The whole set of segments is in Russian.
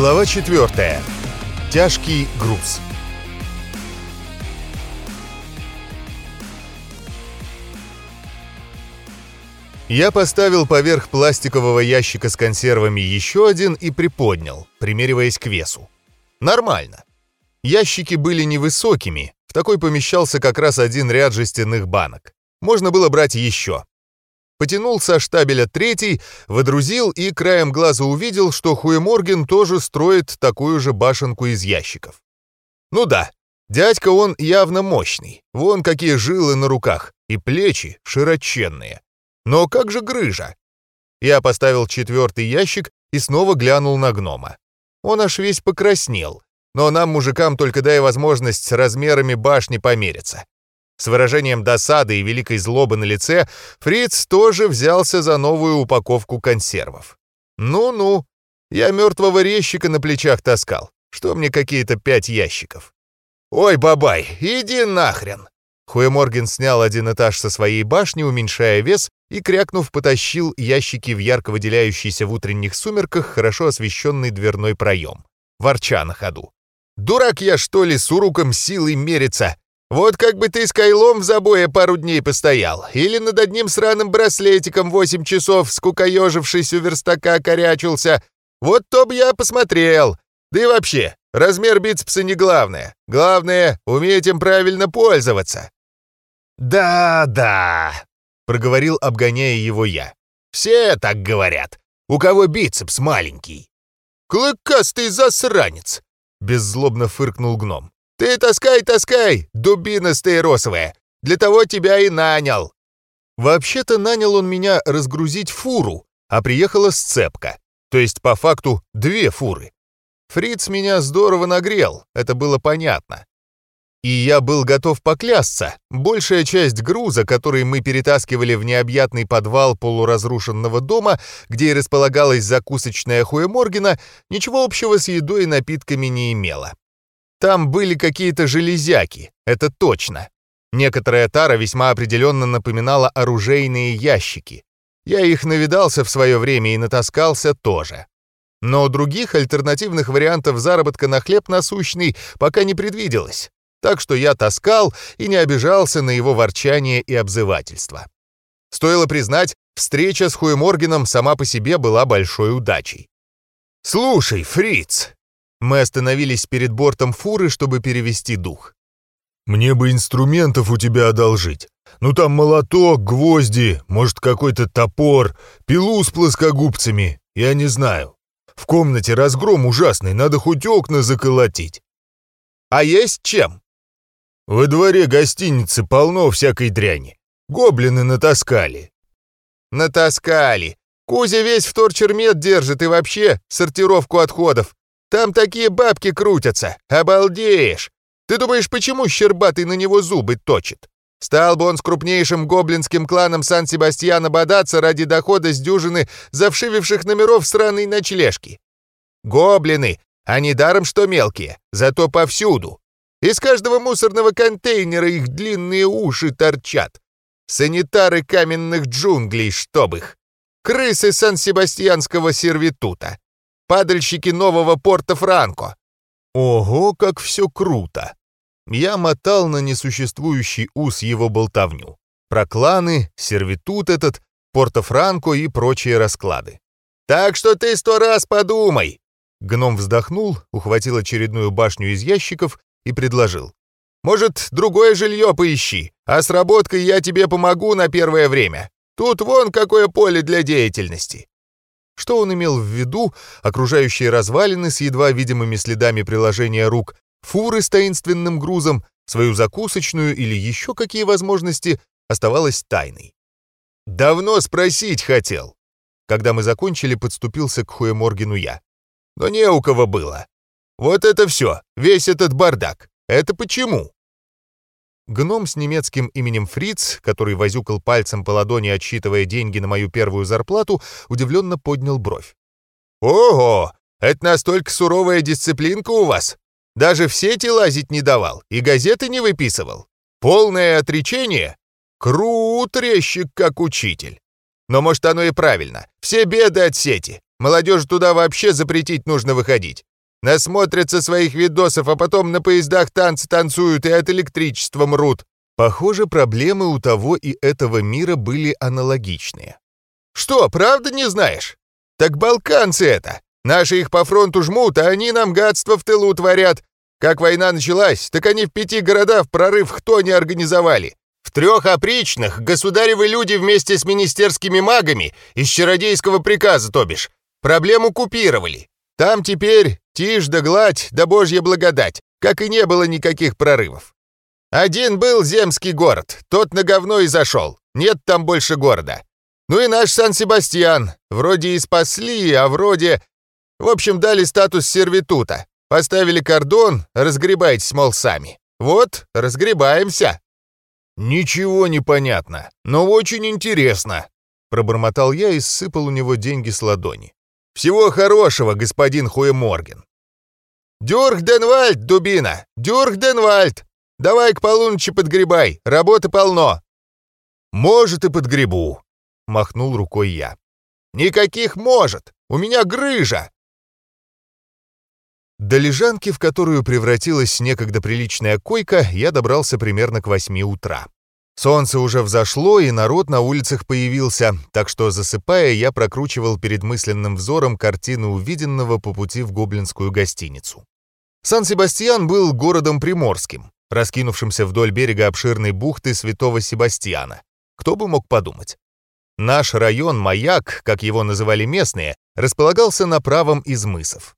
Глава 4. Тяжкий груз. Я поставил поверх пластикового ящика с консервами еще один и приподнял, примериваясь к весу. Нормально. Ящики были невысокими, в такой помещался как раз один ряд жестяных банок. Можно было брать еще. Потянул со штабеля третий, водрузил и краем глаза увидел, что Хуеморген тоже строит такую же башенку из ящиков. Ну да, дядька он явно мощный, вон какие жилы на руках, и плечи широченные. Но как же грыжа? Я поставил четвертый ящик и снова глянул на гнома. Он аж весь покраснел, но нам, мужикам, только дай возможность с размерами башни помериться. С выражением досады и великой злобы на лице Фриц тоже взялся за новую упаковку консервов. «Ну-ну, я мертвого резчика на плечах таскал. Что мне какие-то пять ящиков?» «Ой, бабай, иди нахрен!» Хуеморген снял один этаж со своей башни, уменьшая вес, и, крякнув, потащил ящики в ярко выделяющийся в утренних сумерках хорошо освещенный дверной проем, ворча на ходу. «Дурак я, что ли, с уруком силой мериться? Вот как бы ты с Кайлом в забое пару дней постоял, или над одним сраным браслетиком восемь часов, скукоежившись у верстака, корячился. Вот то б я посмотрел. Да и вообще, размер бицепса не главное. Главное, уметь им правильно пользоваться». «Да-да», — проговорил, обгоняя его я. «Все так говорят. У кого бицепс маленький». «Клыкастый засранец!» — беззлобно фыркнул гном. «Ты таскай, таскай, дубина стаиросовая! Для того тебя и нанял!» Вообще-то нанял он меня разгрузить фуру, а приехала сцепка. То есть, по факту, две фуры. Фриц меня здорово нагрел, это было понятно. И я был готов поклясться, большая часть груза, который мы перетаскивали в необъятный подвал полуразрушенного дома, где и располагалась закусочная Хуэморгена, ничего общего с едой и напитками не имела. Там были какие-то железяки, это точно. Некоторая тара весьма определенно напоминала оружейные ящики. Я их навидался в свое время и натаскался тоже. Но других альтернативных вариантов заработка на хлеб насущный пока не предвиделось. Так что я таскал и не обижался на его ворчание и обзывательство. Стоило признать, встреча с Хуеморгеном сама по себе была большой удачей. «Слушай, фриц!» Мы остановились перед бортом фуры, чтобы перевести дух. «Мне бы инструментов у тебя одолжить. Ну там молоток, гвозди, может какой-то топор, пилу с плоскогубцами, я не знаю. В комнате разгром ужасный, надо хоть окна заколотить». «А есть чем?» «Во дворе гостиницы полно всякой дряни. Гоблины натаскали». «Натаскали. Кузя весь вторчермет держит и вообще сортировку отходов. Там такие бабки крутятся, обалдеешь! Ты думаешь, почему Щербатый на него зубы точит? Стал бы он с крупнейшим гоблинским кланом Сан-Себастьяна бодаться ради дохода с дюжины завшививших номеров сраной ночлежки. Гоблины, они даром что мелкие, зато повсюду. Из каждого мусорного контейнера их длинные уши торчат. Санитары каменных джунглей, чтоб их. Крысы сан-себастьянского сервитута падальщики нового порта Франко. Ого, как все круто! Я мотал на несуществующий ус его болтовню. Про кланы, сервитут этот, Порто-Франко и прочие расклады. «Так что ты сто раз подумай!» Гном вздохнул, ухватил очередную башню из ящиков и предложил. «Может, другое жилье поищи, а с работкой я тебе помогу на первое время. Тут вон какое поле для деятельности. Что он имел в виду, окружающие развалины с едва видимыми следами приложения рук, фуры с таинственным грузом, свою закусочную или еще какие возможности, оставалось тайной. «Давно спросить хотел!» Когда мы закончили, подступился к Хуеморгену я. «Но не у кого было. Вот это все, весь этот бардак. Это почему?» Гном с немецким именем Фриц, который возюкал пальцем по ладони, отсчитывая деньги на мою первую зарплату, удивленно поднял бровь. «Ого! Это настолько суровая дисциплинка у вас? Даже в сети лазить не давал и газеты не выписывал? Полное отречение? Крут, резчик, как учитель. Но может оно и правильно. Все беды от сети. Молодежь туда вообще запретить нужно выходить. Насмотрятся своих видосов, а потом на поездах танцы танцуют и от электричества мрут. Похоже, проблемы у того и этого мира были аналогичные. Что, правда не знаешь? Так балканцы это. Наши их по фронту жмут, а они нам гадство в тылу творят. Как война началась, так они в пяти городах прорыв кто не организовали. В трех опричных государевы люди вместе с министерскими магами из чародейского приказа, то бишь, проблему купировали. Там теперь тишь да гладь да божья благодать, как и не было никаких прорывов. Один был земский город, тот на говно и зашел. Нет там больше города. Ну и наш Сан-Себастьян. Вроде и спасли, а вроде... В общем, дали статус сервитута. Поставили кордон, разгребайтесь, мол, сами. Вот, разгребаемся. «Ничего не понятно, но очень интересно», — пробормотал я и сыпал у него деньги с ладони. «Всего хорошего, господин Хуеморген». «Дюрхденвальд, дубина! Дюрхденвальд! Давай к полуночи подгребай, работы полно!» «Может, и подгребу», — махнул рукой я. «Никаких может! У меня грыжа!» До лежанки, в которую превратилась некогда приличная койка, я добрался примерно к восьми утра. Солнце уже взошло, и народ на улицах появился, так что, засыпая, я прокручивал перед мысленным взором картину увиденного по пути в гоблинскую гостиницу. Сан-Себастьян был городом приморским, раскинувшимся вдоль берега обширной бухты Святого Себастьяна. Кто бы мог подумать? Наш район «Маяк», как его называли местные, располагался на правом из мысов.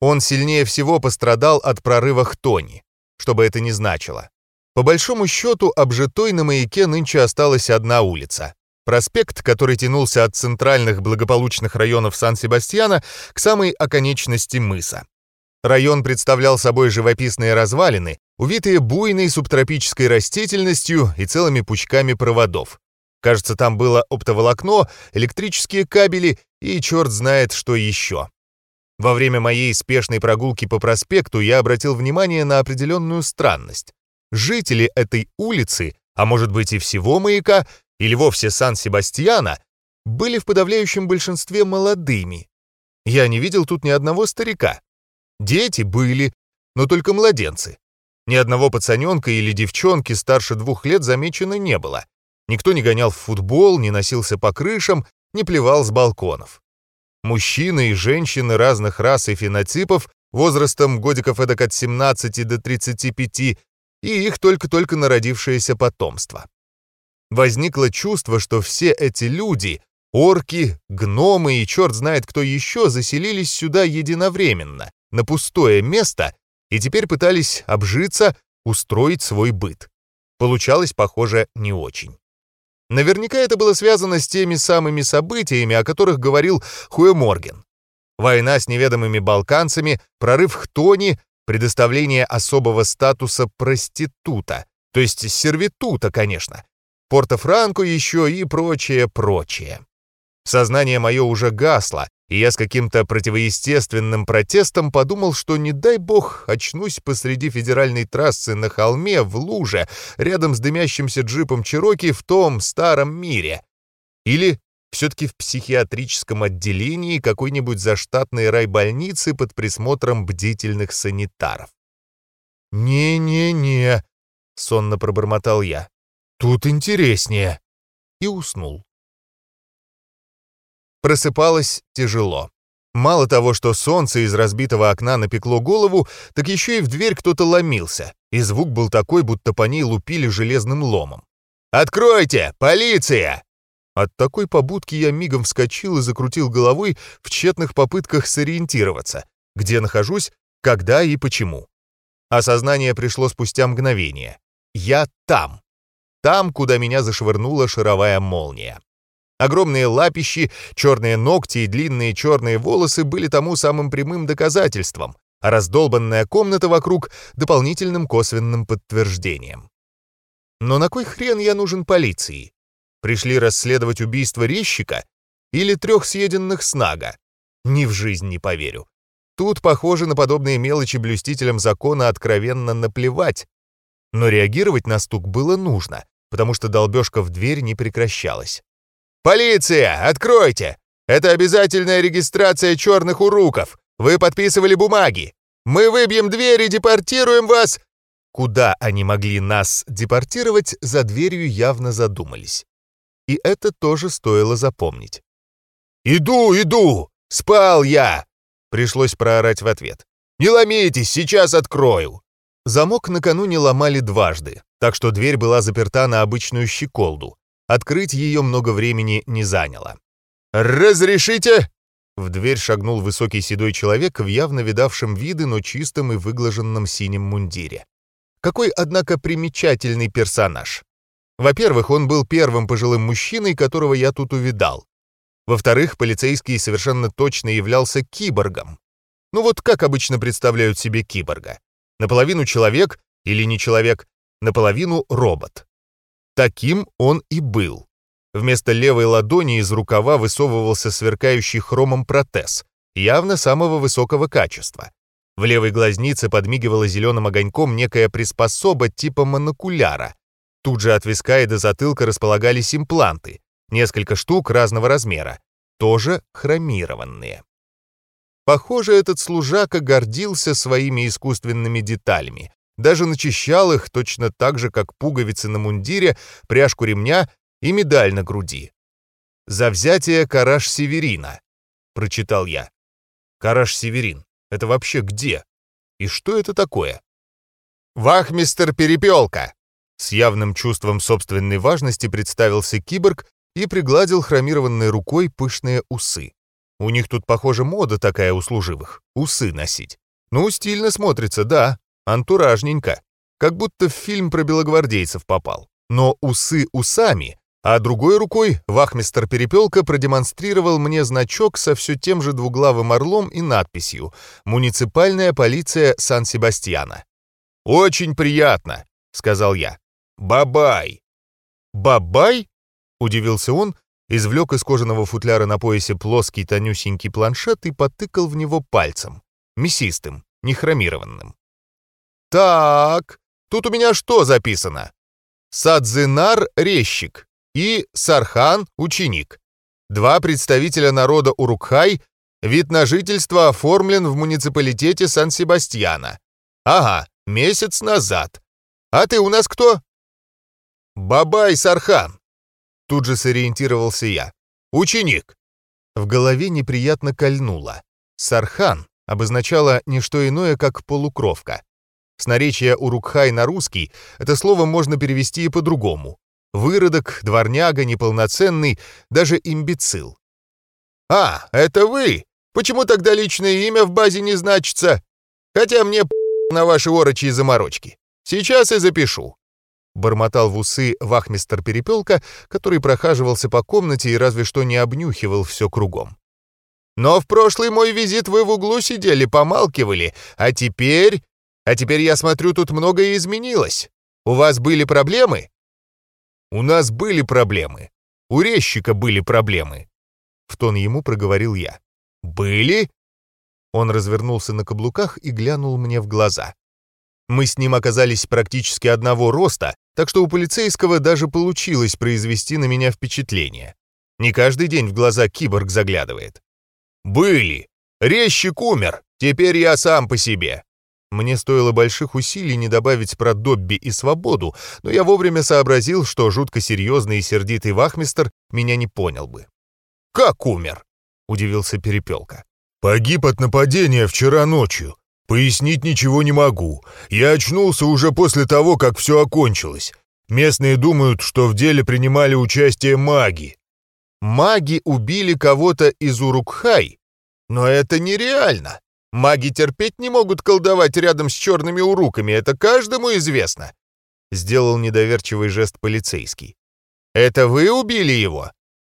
Он сильнее всего пострадал от прорыва Хтони, что бы это ни значило. По большому счету, обжитой на маяке нынче осталась одна улица. Проспект, который тянулся от центральных благополучных районов Сан-Себастьяна к самой оконечности мыса. Район представлял собой живописные развалины, увитые буйной субтропической растительностью и целыми пучками проводов. Кажется, там было оптоволокно, электрические кабели и черт знает что еще. Во время моей спешной прогулки по проспекту я обратил внимание на определенную странность. Жители этой улицы, а может быть и всего маяка, или вовсе Сан-Себастьяна, были в подавляющем большинстве молодыми. Я не видел тут ни одного старика. Дети были, но только младенцы. Ни одного пацаненка или девчонки старше двух лет замечено не было. Никто не гонял в футбол, не носился по крышам, не плевал с балконов. Мужчины и женщины разных рас и фенотипов, возрастом годиков эдак от 17 до 35, и их только-только народившееся потомство. Возникло чувство, что все эти люди, орки, гномы и черт знает кто еще, заселились сюда единовременно, на пустое место, и теперь пытались обжиться, устроить свой быт. Получалось, похоже, не очень. Наверняка это было связано с теми самыми событиями, о которых говорил Хуэморген. Война с неведомыми балканцами, прорыв Хтони, предоставление особого статуса проститута, то есть сервитута, конечно, Порто-Франко еще и прочее, прочее. Сознание мое уже гасло, и я с каким-то противоестественным протестом подумал, что не дай бог очнусь посреди федеральной трассы на холме в луже рядом с дымящимся джипом Чироки в том старом мире. Или все-таки в психиатрическом отделении какой-нибудь заштатной райбольницы под присмотром бдительных санитаров. «Не-не-не», — сонно пробормотал я, — «тут интереснее». И уснул. Просыпалось тяжело. Мало того, что солнце из разбитого окна напекло голову, так еще и в дверь кто-то ломился, и звук был такой, будто по ней лупили железным ломом. «Откройте! Полиция!» От такой побудки я мигом вскочил и закрутил головой в тщетных попытках сориентироваться, где нахожусь, когда и почему. Осознание пришло спустя мгновение. Я там. Там, куда меня зашвырнула шаровая молния. Огромные лапищи, черные ногти и длинные черные волосы были тому самым прямым доказательством, а раздолбанная комната вокруг — дополнительным косвенным подтверждением. Но на кой хрен я нужен полиции? Пришли расследовать убийство резчика или трех съеденных снага? Ни в жизнь не поверю. Тут, похоже, на подобные мелочи блюстителям закона откровенно наплевать. Но реагировать на стук было нужно, потому что долбежка в дверь не прекращалась. «Полиция! Откройте! Это обязательная регистрация черных уруков! Вы подписывали бумаги! Мы выбьем дверь и депортируем вас!» Куда они могли нас депортировать, за дверью явно задумались. И это тоже стоило запомнить. «Иду, иду! Спал я!» Пришлось проорать в ответ. «Не ломитесь, сейчас открою!» Замок накануне ломали дважды, так что дверь была заперта на обычную щеколду. Открыть ее много времени не заняло. «Разрешите?» В дверь шагнул высокий седой человек в явно видавшем виды, но чистом и выглаженном синем мундире. Какой, однако, примечательный персонаж. Во-первых, он был первым пожилым мужчиной, которого я тут увидал. Во-вторых, полицейский совершенно точно являлся киборгом. Ну вот как обычно представляют себе киборга? Наполовину человек или не человек, наполовину робот. Таким он и был. Вместо левой ладони из рукава высовывался сверкающий хромом протез, явно самого высокого качества. В левой глазнице подмигивала зеленым огоньком некая приспособа типа монокуляра. Тут же от виска и до затылка располагались импланты, несколько штук разного размера, тоже хромированные. Похоже, этот служака гордился своими искусственными деталями, даже начищал их точно так же, как пуговицы на мундире, пряжку ремня и медаль на груди. «За взятие Караш Северина», — прочитал я. «Караш Северин, это вообще где? И что это такое?» «Вахмистер Перепелка!» С явным чувством собственной важности представился киборг и пригладил хромированной рукой пышные усы. У них тут, похоже, мода такая у служивых — усы носить. Ну, стильно смотрится, да, антуражненько. Как будто в фильм про белогвардейцев попал. Но усы усами, а другой рукой вахмистер Перепелка продемонстрировал мне значок со все тем же двуглавым орлом и надписью «Муниципальная полиция Сан-Себастьяна». «Очень приятно», — сказал я. «Бабай». «Бабай?» — удивился он, извлек из кожаного футляра на поясе плоский тонюсенький планшет и потыкал в него пальцем. Мясистым, нехромированным. «Так, тут у меня что записано? Садзинар — резчик, и Сархан — ученик. Два представителя народа Урукхай, вид на жительство оформлен в муниципалитете Сан-Себастьяна. Ага, месяц назад. А ты у нас кто? Бабай Сархан. Тут же сориентировался я. Ученик. В голове неприятно кольнуло. Сархан обозначало не что иное, как полукровка. С наречия Урукхай на русский это слово можно перевести и по-другому. Выродок, дворняга, неполноценный, даже имбецил. «А, это вы? Почему тогда личное имя в базе не значится? Хотя мне на ваши орочьи заморочки. Сейчас и запишу». Бормотал в усы вахмистер Перепелка, который прохаживался по комнате и разве что не обнюхивал все кругом. «Но в прошлый мой визит вы в углу сидели, помалкивали, а теперь... А теперь я смотрю, тут многое изменилось. У вас были проблемы?» У нас были проблемы. У резчика были проблемы. В тон ему проговорил я. Были? Он развернулся на каблуках и глянул мне в глаза. Мы с ним оказались практически одного роста, так что у полицейского даже получилось произвести на меня впечатление. Не каждый день в глаза киборг заглядывает. «Были! Резчик умер! Теперь я сам по себе!» Мне стоило больших усилий не добавить про Добби и свободу, но я вовремя сообразил, что жутко серьезный и сердитый вахмистер меня не понял бы. «Как умер?» — удивился Перепелка. «Погиб от нападения вчера ночью. Пояснить ничего не могу. Я очнулся уже после того, как все окончилось. Местные думают, что в деле принимали участие маги». «Маги убили кого-то из Урукхай? Но это нереально!» Маги терпеть не могут колдовать рядом с черными уруками, это каждому известно. Сделал недоверчивый жест полицейский. Это вы убили его?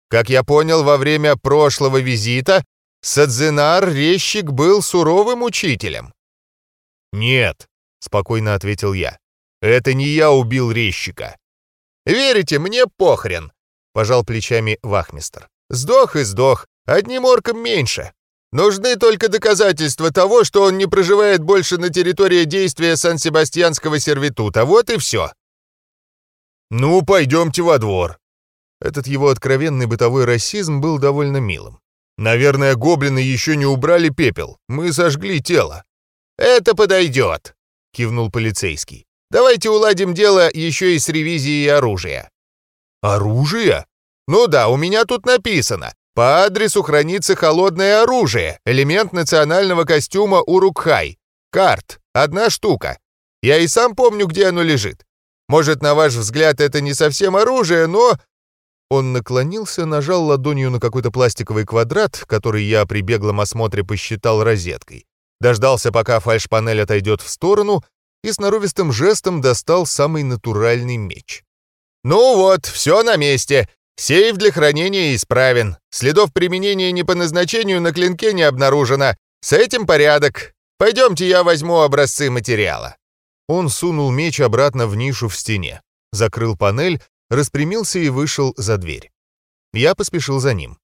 Как я понял, во время прошлого визита Садзинар Резчик был суровым учителем. Нет, спокойно ответил я. Это не я убил резчика. Верите, мне похрен, пожал плечами вахмистр. Сдох и сдох, одним орком меньше. Нужны только доказательства того, что он не проживает больше на территории действия Сан-Себастьянского сервитута. Вот и все. Ну, пойдемте во двор. Этот его откровенный бытовой расизм был довольно милым. Наверное, гоблины еще не убрали пепел. Мы сожгли тело». «Это подойдет», — кивнул полицейский. «Давайте уладим дело еще и с ревизией оружия». «Оружие?» «Ну да, у меня тут написано. По адресу хранится холодное оружие, элемент национального костюма Урукхай. Карт, одна штука. Я и сам помню, где оно лежит. Может, на ваш взгляд, это не совсем оружие, но...» Он наклонился, нажал ладонью на какой-то пластиковый квадрат, который я при беглом осмотре посчитал розеткой. Дождался, пока фальшпанель отойдет в сторону, и с норовистым жестом достал самый натуральный меч. «Ну вот, все на месте. Сейф для хранения исправен. Следов применения не по назначению на клинке не обнаружено. С этим порядок. Пойдемте, я возьму образцы материала». Он сунул меч обратно в нишу в стене, закрыл панель, распрямился и вышел за дверь. Я поспешил за ним.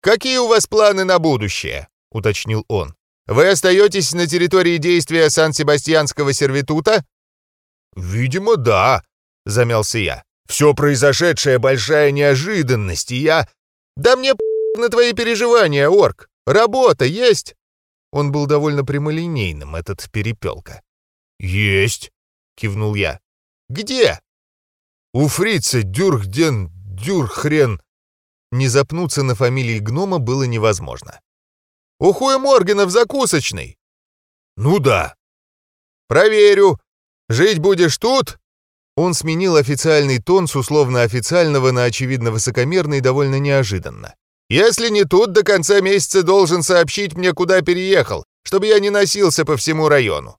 «Какие у вас планы на будущее?» — уточнил он. «Вы остаетесь на территории действия Сан-Себастьянского сервитута?» «Видимо, да», — замялся я. «Все произошедшее большая неожиданность, и я...» «Да мне на твои переживания, орк! Работа есть!» Он был довольно прямолинейным, этот перепелка. «Есть!» — кивнул я. «Где?» «У фрица Дюрхден Дюрхрен». Не запнуться на фамилии гнома было невозможно. «У Хуя Моргена в закусочной!» «Ну да». «Проверю. Жить будешь тут?» Он сменил официальный тон с условно-официального на очевидно высокомерный довольно неожиданно. «Если не тут, до конца месяца должен сообщить мне, куда переехал, чтобы я не носился по всему району.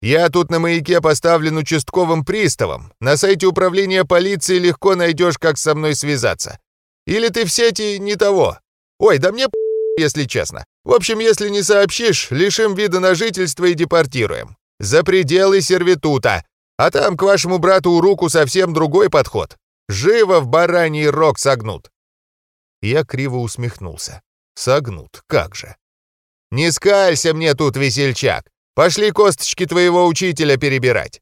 Я тут на маяке поставлен участковым приставом. На сайте управления полиции легко найдешь, как со мной связаться. Или ты в сети не того. Ой, да мне если честно. В общем, если не сообщишь, лишим вида на жительство и депортируем. За пределы сервитута. А там к вашему брату руку совсем другой подход. Живо в бараний рог согнут. Я криво усмехнулся. Согнут, как же. Не скалься мне тут, весельчак. Пошли косточки твоего учителя перебирать!»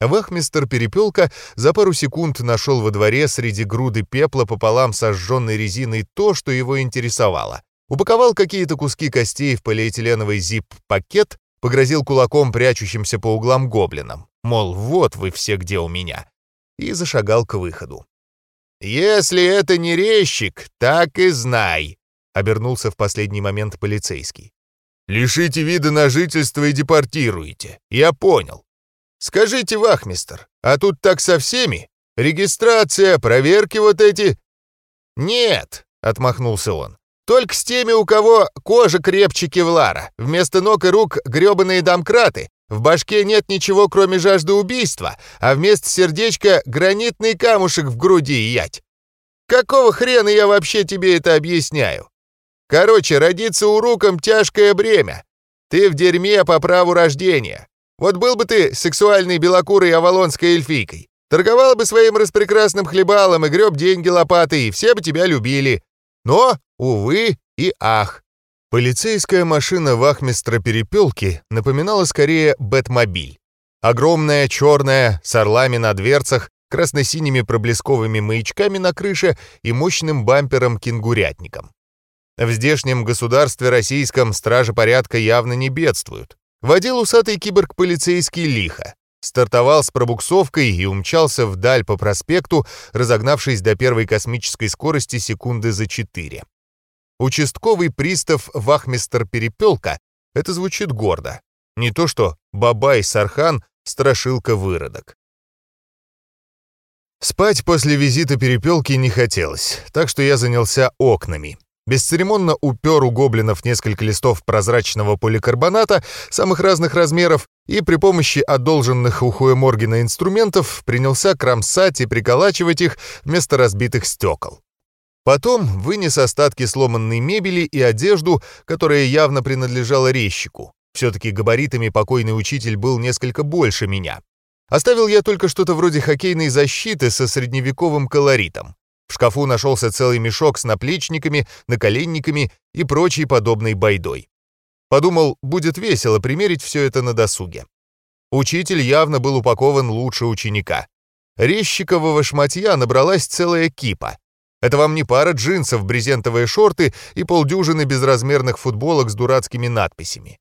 Вахмистер Перепелка за пару секунд нашел во дворе среди груды пепла пополам сожженной резиной то, что его интересовало. Упаковал какие-то куски костей в полиэтиленовый зип-пакет, погрозил кулаком прячущимся по углам гоблинам, мол, вот вы все где у меня, и зашагал к выходу. «Если это не резчик, так и знай», — обернулся в последний момент полицейский. Лишите вида на жительство и депортируете. Я понял. Скажите, вахмистер, а тут так со всеми? Регистрация, проверки вот эти?» «Нет», — отмахнулся он. «Только с теми, у кого кожа крепче кевлара, вместо ног и рук грёбаные домкраты, в башке нет ничего, кроме жажды убийства, а вместо сердечка гранитный камушек в груди ять. Какого хрена я вообще тебе это объясняю? Короче, родиться уруком — тяжкое бремя. Ты в дерьме по праву рождения. Вот был бы ты сексуальной белокурой авалонской эльфийкой. Торговал бы своим распрекрасным хлебалом и греб деньги лопатой, и все бы тебя любили. Но, увы и ах. Полицейская машина вахмистра Перепелки напоминала скорее Бэтмобиль. Огромная, черная, с орлами на дверцах, красно-синими проблесковыми маячками на крыше и мощным бампером-кенгурятником. В здешнем государстве российском стражи порядка явно не бедствуют. Водил усатый киборг-полицейский лихо. Стартовал с пробуксовкой и умчался вдаль по проспекту, разогнавшись до первой космической скорости секунды за четыре. Участковый пристав Вахмистер Перепелка — это звучит гордо. Не то что Бабай Сархан — страшилка-выродок. Спать после визита Перепелки не хотелось, так что я занялся окнами. Бесцеремонно упер у гоблинов несколько листов прозрачного поликарбоната самых разных размеров и при помощи одолженных у Хуэморгена инструментов принялся кромсать и приколачивать их вместо разбитых стекол. Потом вынес остатки сломанной мебели и одежду, которая явно принадлежала резчику. Все-таки габаритами покойный учитель был несколько больше меня. Оставил я только что-то вроде хоккейной защиты со средневековым колоритом. В шкафу нашелся целый мешок с наплечниками, наколенниками и прочей подобной байдой. Подумал, будет весело примерить все это на досуге. Учитель явно был упакован лучше ученика. Резчикового шматья набралась целая кипа. Это вам не пара джинсов, брезентовые шорты и полдюжины безразмерных футболок с дурацкими надписями.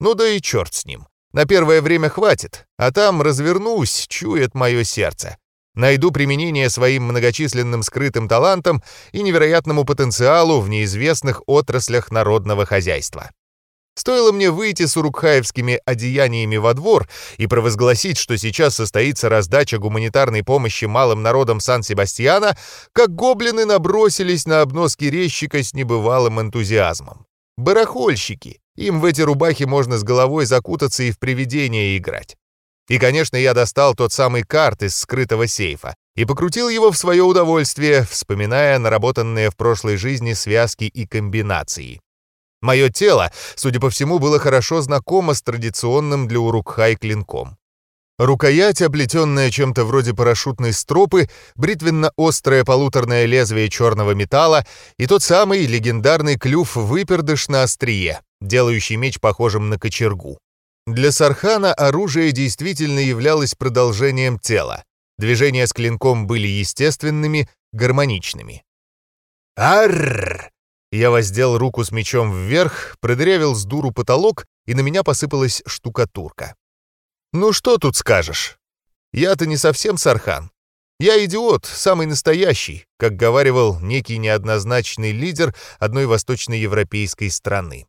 Ну да и черт с ним. На первое время хватит, а там развернусь, чует мое сердце. Найду применение своим многочисленным скрытым талантам и невероятному потенциалу в неизвестных отраслях народного хозяйства. Стоило мне выйти с урукхаевскими одеяниями во двор и провозгласить, что сейчас состоится раздача гуманитарной помощи малым народам Сан-Себастьяна, как гоблины набросились на обноски резчика с небывалым энтузиазмом. Барахольщики. Им в эти рубахи можно с головой закутаться и в привидения играть. И, конечно, я достал тот самый карт из скрытого сейфа и покрутил его в свое удовольствие, вспоминая наработанные в прошлой жизни связки и комбинации. Мое тело, судя по всему, было хорошо знакомо с традиционным для Урукхай клинком. Рукоять, оплетенная чем-то вроде парашютной стропы, бритвенно-острое полуторное лезвие черного металла и тот самый легендарный клюв-выпердыш на острие, делающий меч похожим на кочергу. Для Сархана оружие действительно являлось продолжением тела. Движения с клинком были естественными, гармоничными. «Арррр!» Я воздел руку с мечом вверх, продырявил с дуру потолок, и на меня посыпалась штукатурка. «Ну что тут скажешь? Я-то не совсем Сархан. Я идиот, самый настоящий, как говаривал некий неоднозначный лидер одной восточноевропейской страны.